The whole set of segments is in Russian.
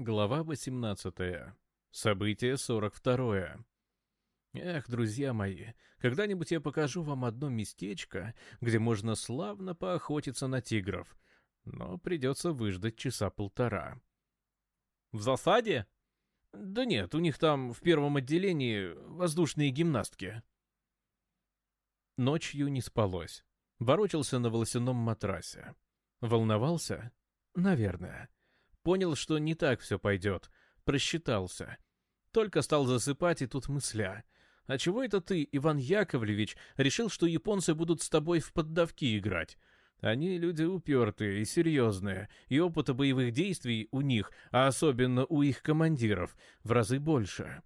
Глава 18. Событие 42. Эх, друзья мои, когда-нибудь я покажу вам одно местечко, где можно славно поохотиться на тигров, но придется выждать часа полтора. В засаде? Да нет, у них там в первом отделении воздушные гимнастки. Ночью не спалось. Ворочался на волосяном матрасе. Волновался? Наверное. Понял, что не так все пойдет. Просчитался. Только стал засыпать, и тут мысля. «А чего это ты, Иван Яковлевич, решил, что японцы будут с тобой в поддавки играть?» Они люди упертые и серьезные, и опыта боевых действий у них, а особенно у их командиров, в разы больше.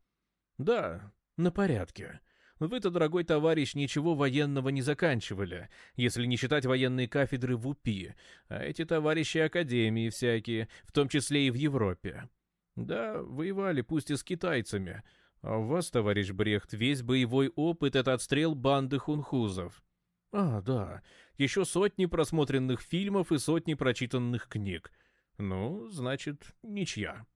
Да, на порядке. Вы-то, дорогой товарищ, ничего военного не заканчивали, если не считать военные кафедры в УПИ, а эти товарищи академии всякие, в том числе и в Европе. Да, воевали, пусть и с китайцами. А у вас, товарищ Брехт, весь боевой опыт — это отстрел банды хунхузов. А, да, еще сотни просмотренных фильмов и сотни прочитанных книг. Ну, значит, ничья.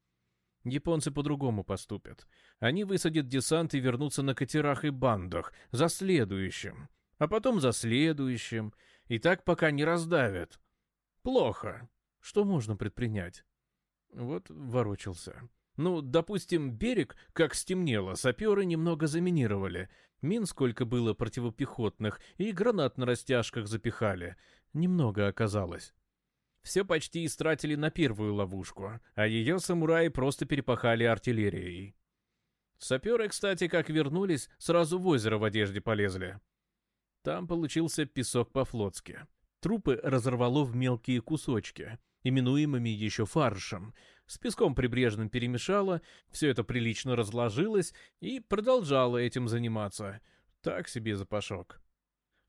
Японцы по-другому поступят. Они высадят десант и вернутся на катерах и бандах, за следующим, а потом за следующим, и так пока не раздавят. Плохо. Что можно предпринять? Вот ворочался. Ну, допустим, берег, как стемнело, саперы немного заминировали. Мин сколько было противопехотных, и гранат на растяжках запихали. Немного оказалось все почти истратили на первую ловушку, а ее самураи просто перепахали артиллерией. Саперы, кстати, как вернулись, сразу в озеро в одежде полезли. Там получился песок по-флотски. Трупы разорвало в мелкие кусочки, именуемыми еще фаршем. С песком прибрежным перемешало, все это прилично разложилось и продолжало этим заниматься. Так себе запашок.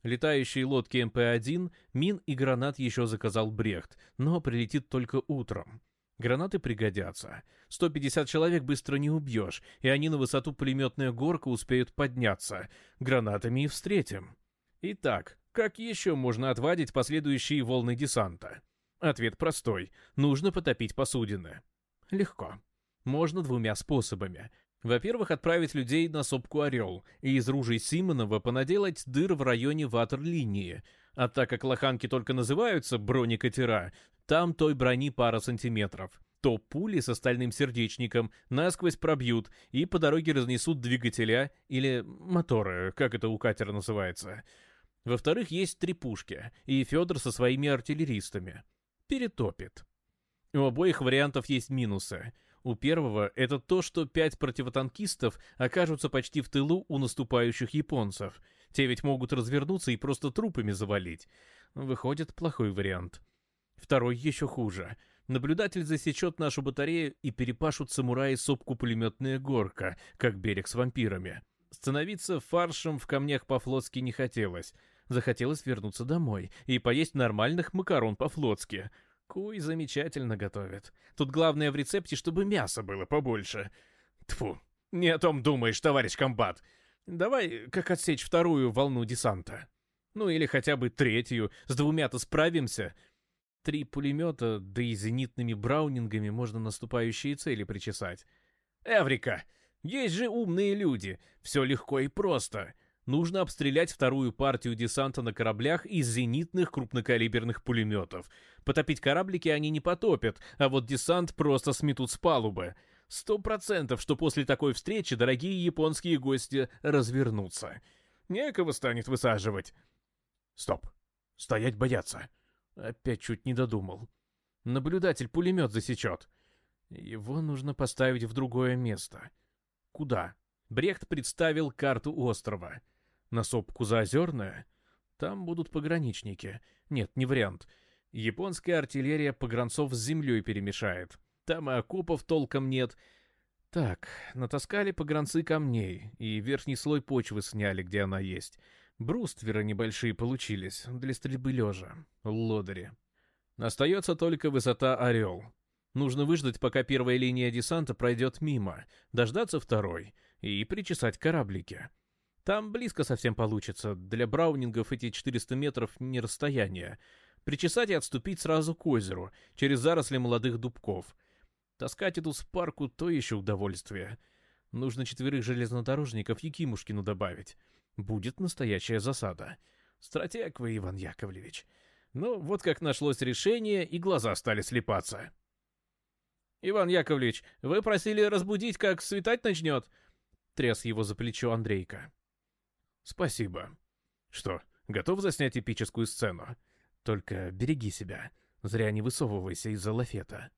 Летающие лодки МП-1, мин и гранат еще заказал Брехт, но прилетит только утром. Гранаты пригодятся. 150 человек быстро не убьешь, и они на высоту пулеметная горка успеют подняться. Гранатами и встретим. Итак, как еще можно отвадить последующие волны десанта? Ответ простой. Нужно потопить посудины. Легко. Можно двумя способами. Во-первых, отправить людей на сопку «Орел» и из ружей Симонова понаделать дыр в районе ватерлинии. А так как лоханки только называются бронекатера, там той брони пара сантиметров. То пули с остальным сердечником насквозь пробьют и по дороге разнесут двигателя или моторы, как это у катера называется. Во-вторых, есть три пушки, и Федор со своими артиллеристами. Перетопит. У обоих вариантов есть минусы. У первого это то, что пять противотанкистов окажутся почти в тылу у наступающих японцев. Те ведь могут развернуться и просто трупами завалить. Выходит, плохой вариант. Второй еще хуже. Наблюдатель засечет нашу батарею и перепашут самураи сопку пулеметная горка, как берег с вампирами. Становиться фаршем в камнях по-флотски не хотелось. Захотелось вернуться домой и поесть нормальных макарон по-флотски — Куй замечательно готовит. Тут главное в рецепте, чтобы мяса было побольше. Тфу, не о том думаешь, товарищ комбат. Давай, как отсечь вторую волну десанта. Ну или хотя бы третью, с двумя-то справимся. Три пулемета, да и зенитными браунингами можно наступающие цели причесать. Эврика, есть же умные люди, все легко и просто нужно обстрелять вторую партию десанта на кораблях из зенитных крупнокалиберных пулеметов. Потопить кораблики они не потопят, а вот десант просто сметут с палубы. Сто процентов, что после такой встречи дорогие японские гости развернутся. Некого станет высаживать. Стоп. Стоять бояться. Опять чуть не додумал. Наблюдатель пулемет засечет. Его нужно поставить в другое место. Куда? Брехт представил карту острова на сопку Заозерное? Там будут пограничники. Нет, не вариант. Японская артиллерия погранцов с землей перемешает. Там и окопов толком нет. Так, натаскали погранцы камней, и верхний слой почвы сняли, где она есть. Брустверы небольшие получились, для стрельбы лежа. Лодыри. Остается только высота «Орел». Нужно выждать, пока первая линия десанта пройдет мимо, дождаться второй и причесать кораблики. Там близко совсем получится. Для браунингов эти 400 метров не расстояние. Причесать и отступить сразу к озеру, через заросли молодых дубков. Таскать эту спарку — то еще удовольствие. Нужно четверых железнодорожников Якимушкину добавить. Будет настоящая засада. Стратег вы, Иван Яковлевич. Ну вот как нашлось решение, и глаза стали слепаться. «Иван Яковлевич, вы просили разбудить, как светать начнет?» — тряс его за плечо Андрейка. «Спасибо. Что, готов заснять эпическую сцену? Только береги себя. Зря не высовывайся из-за лафета».